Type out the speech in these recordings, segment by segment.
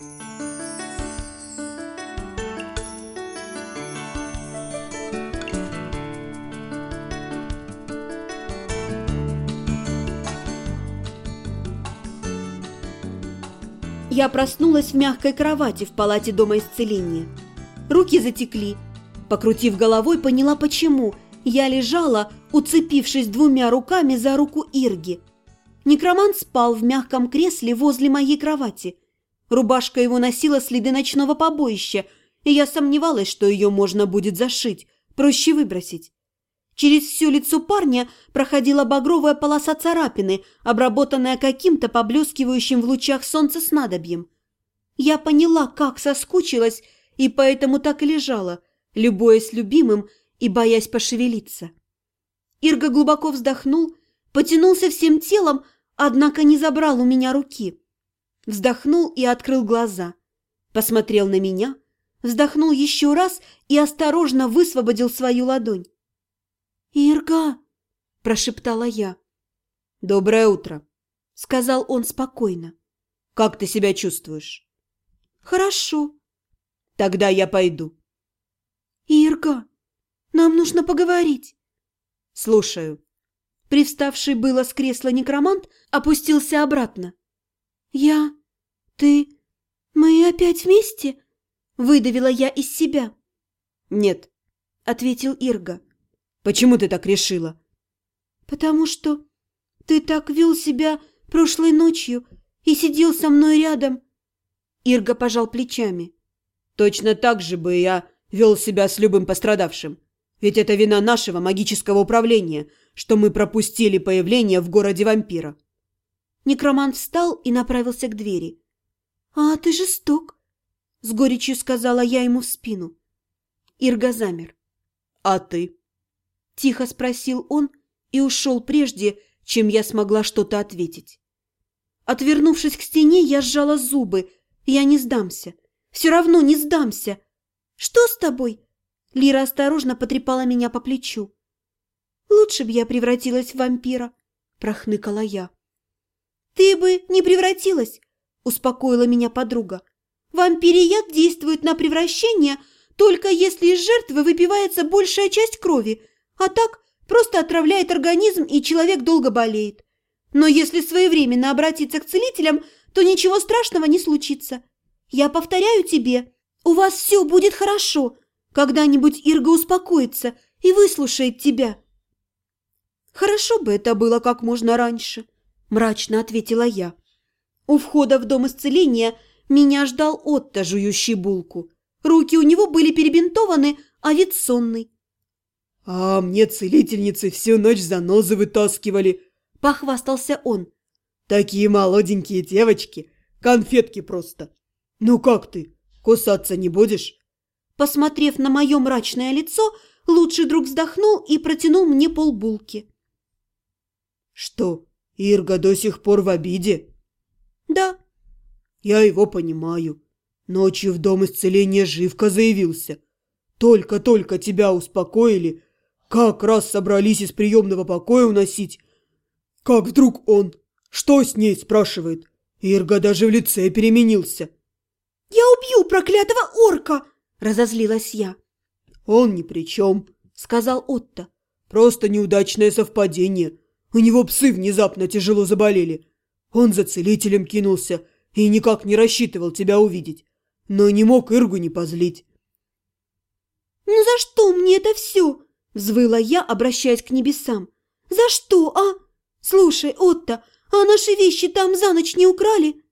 Я проснулась в мягкой кровати в палате Дома исцеления. Руки затекли. Покрутив головой, поняла почему. Я лежала, уцепившись двумя руками за руку Ирги. Некромант спал в мягком кресле возле моей кровати. Рубашка его носила следы ночного побоища, и я сомневалась, что ее можно будет зашить, проще выбросить. Через все лицо парня проходила багровая полоса царапины, обработанная каким-то поблескивающим в лучах солнца снадобьем. Я поняла, как соскучилась, и поэтому так и лежала, любуясь любимым и боясь пошевелиться. Ирга глубоко вздохнул, потянулся всем телом, однако не забрал у меня руки. Вздохнул и открыл глаза. Посмотрел на меня, вздохнул еще раз и осторожно высвободил свою ладонь. «Ирга!» – прошептала я. «Доброе утро!» – сказал он спокойно. «Как ты себя чувствуешь?» «Хорошо». «Тогда я пойду». «Ирга, нам нужно поговорить». «Слушаю». Привставший было с кресла некромант опустился обратно. «Я... ты... мы опять вместе?» – выдавила я из себя. «Нет», – ответил Ирга. Почему ты так решила?» «Потому что ты так вел себя прошлой ночью и сидел со мной рядом». Ирга пожал плечами. «Точно так же бы я вел себя с любым пострадавшим. Ведь это вина нашего магического управления, что мы пропустили появление в городе вампира». Некромант встал и направился к двери. «А ты жесток», — с горечью сказала я ему в спину. Ирга замер. «А ты?» Тихо спросил он и ушел прежде, чем я смогла что-то ответить. Отвернувшись к стене, я сжала зубы. Я не сдамся. Все равно не сдамся. «Что с тобой?» Лира осторожно потрепала меня по плечу. «Лучше бы я превратилась в вампира», – прохныкала я. «Ты бы не превратилась», – успокоила меня подруга. «Вампирий яд действует на превращение, только если из жертвы выпивается большая часть крови, а так просто отравляет организм, и человек долго болеет. Но если своевременно обратиться к целителям, то ничего страшного не случится. Я повторяю тебе, у вас все будет хорошо. Когда-нибудь Ирга успокоится и выслушает тебя. Хорошо бы это было как можно раньше, мрачно ответила я. У входа в дом исцеления меня ждал Отто, жующий булку. Руки у него были перебинтованы, а вид сонный. «А мне целительницы всю ночь занозы вытаскивали», – похвастался он. «Такие молоденькие девочки, конфетки просто. Ну как ты, кусаться не будешь?» Посмотрев на мое мрачное лицо, лучший друг вздохнул и протянул мне полбулки. «Что, Ирга до сих пор в обиде?» «Да». «Я его понимаю. Ночью в дом исцеления живко заявился. Только-только тебя успокоили, как раз собрались из приемного покоя уносить. Как вдруг он? Что с ней, спрашивает? Ирга даже в лице переменился. «Я убью проклятого орка!» – разозлилась я. «Он ни при чем», – сказал Отто. «Просто неудачное совпадение. У него псы внезапно тяжело заболели. Он за целителем кинулся и никак не рассчитывал тебя увидеть, но не мог Иргу не позлить». «Ну за что мне это все?» Взвыла я, обращаясь к небесам. «За что, а? Слушай, Отто, а наши вещи там за ночь не украли?»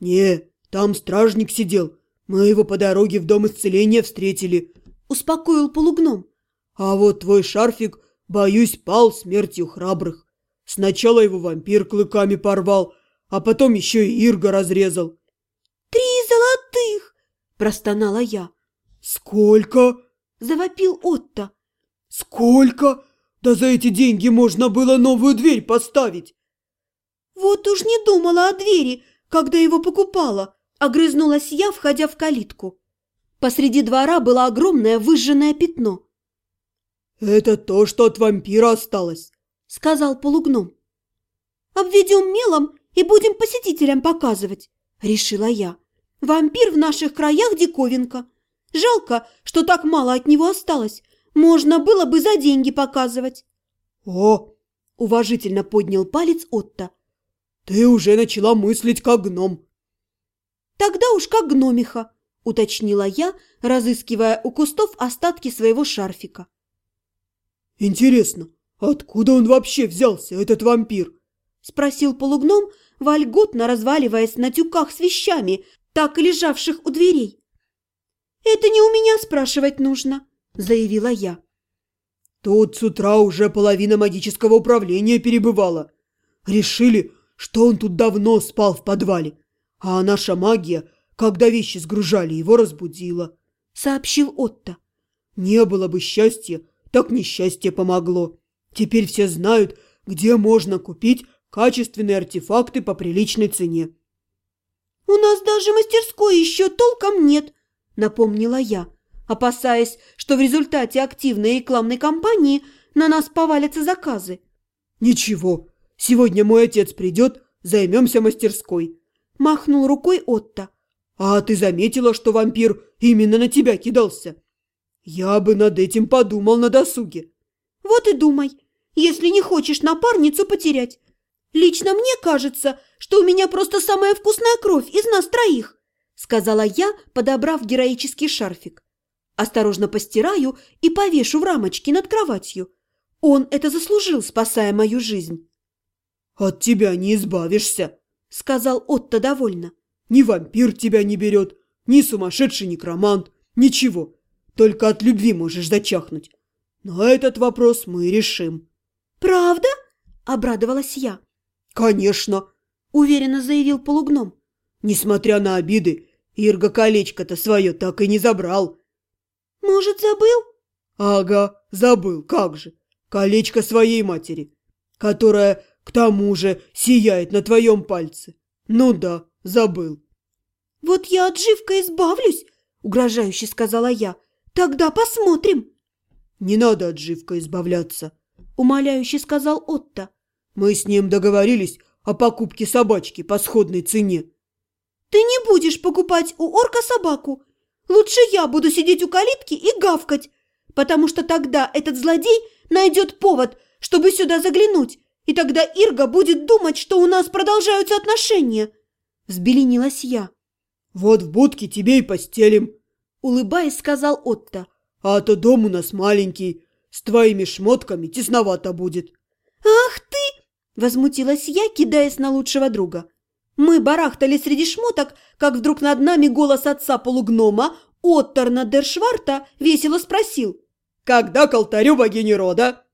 «Не, там стражник сидел. Мы его по дороге в дом исцеления встретили», – успокоил полугном. «А вот твой шарфик, боюсь, пал смертью храбрых. Сначала его вампир клыками порвал, а потом еще и Ирга разрезал». «Три золотых!» – простонала я. «Сколько?» – завопил Отто. «Сколько? Да за эти деньги можно было новую дверь поставить!» «Вот уж не думала о двери, когда его покупала!» – огрызнулась я, входя в калитку. Посреди двора было огромное выжженное пятно. «Это то, что от вампира осталось», – сказал полугном. «Обведем мелом и будем посетителям показывать», – решила я. Вампир в наших краях диковинка. Жалко, что так мало от него осталось. Можно было бы за деньги показывать. О, Уважительно поднял палец Отто. ты уже начала мыслить как гном. Тогда уж как гномиха, уточнила я, разыскивая у кустов остатки своего шарфика. Интересно, откуда он вообще взялся, этот вампир? Спросил полугном, вольготно разваливаясь на тюках с вещами, так и лежавших у дверей. «Это не у меня спрашивать нужно», – заявила я. Тут с утра уже половина магического управления перебывала. Решили, что он тут давно спал в подвале, а наша магия, когда вещи сгружали, его разбудила. Сообщил Отто. Не было бы счастья, так несчастье помогло. Теперь все знают, где можно купить качественные артефакты по приличной цене. «У нас даже мастерской еще толком нет», – напомнила я опасаясь, что в результате активной рекламной кампании на нас повалятся заказы. «Ничего, сегодня мой отец придет, займемся мастерской», – махнул рукой Отто. «А ты заметила, что вампир именно на тебя кидался? Я бы над этим подумал на досуге». «Вот и думай, если не хочешь напарницу потерять. Лично мне кажется, что у меня просто самая вкусная кровь из нас троих», – сказала я, подобрав героический шарфик. Осторожно постираю и повешу в рамочке над кроватью. Он это заслужил, спасая мою жизнь. «От тебя не избавишься», — сказал Отто довольно. «Ни вампир тебя не берет, ни сумасшедший некромант, ничего. Только от любви можешь зачахнуть. Но этот вопрос мы решим». «Правда?» – обрадовалась я. «Конечно», – уверенно заявил полугном. «Несмотря на обиды, Ирга колечко-то свое так и не забрал». «Может, забыл?» «Ага, забыл, как же. Колечко своей матери, которая, к тому же, сияет на твоем пальце. Ну да, забыл». «Вот я от живка избавлюсь», — угрожающе сказала я. «Тогда посмотрим». «Не надо от живка избавляться», — умоляюще сказал Отто. «Мы с ним договорились о покупке собачки по сходной цене». «Ты не будешь покупать у орка собаку», Лучше я буду сидеть у калитки и гавкать, потому что тогда этот злодей найдет повод, чтобы сюда заглянуть, и тогда Ирга будет думать, что у нас продолжаются отношения. Взбеленилась я. Вот в будке тебе и постелим, улыбаясь, сказал Отто. А то дом у нас маленький, с твоими шмотками тесновато будет. Ах ты! Возмутилась я, кидаясь на лучшего друга. Мы барахтали среди шмоток, как вдруг над нами голос отца полугнома Отторна Дершварта весело спросил. «Когда к алтарю богини рода?»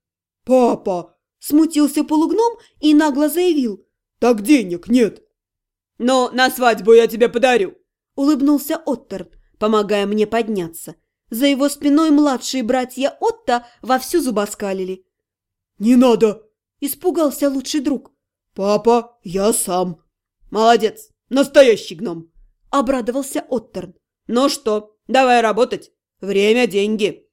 «Папа!» – смутился полугном и нагло заявил. «Так денег нет». «Но на свадьбу я тебе подарю!» – улыбнулся Отторн, помогая мне подняться. За его спиной младшие братья Отта вовсю зубоскалили. «Не надо!» – испугался лучший друг. «Папа, я сам!» «Молодец! Настоящий гном!» – обрадовался Оттерн. «Ну что, давай работать! Время – деньги!»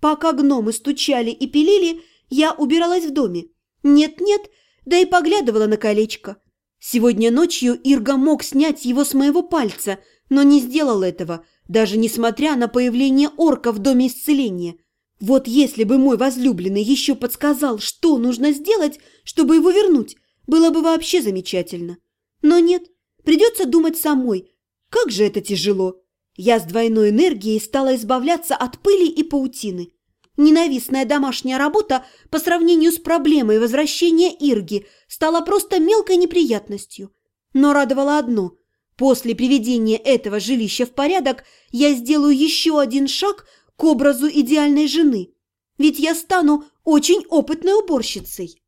Пока гномы стучали и пилили, я убиралась в доме. Нет-нет, да и поглядывала на колечко. Сегодня ночью Ирга мог снять его с моего пальца, но не сделал этого, даже несмотря на появление орка в доме исцеления. Вот если бы мой возлюбленный еще подсказал, что нужно сделать, чтобы его вернуть, было бы вообще замечательно. Но нет, придется думать самой. Как же это тяжело. Я с двойной энергией стала избавляться от пыли и паутины. Ненавистная домашняя работа по сравнению с проблемой возвращения Ирги стала просто мелкой неприятностью. Но радовало одно – после приведения этого жилища в порядок я сделаю еще один шаг к образу идеальной жены. Ведь я стану очень опытной уборщицей.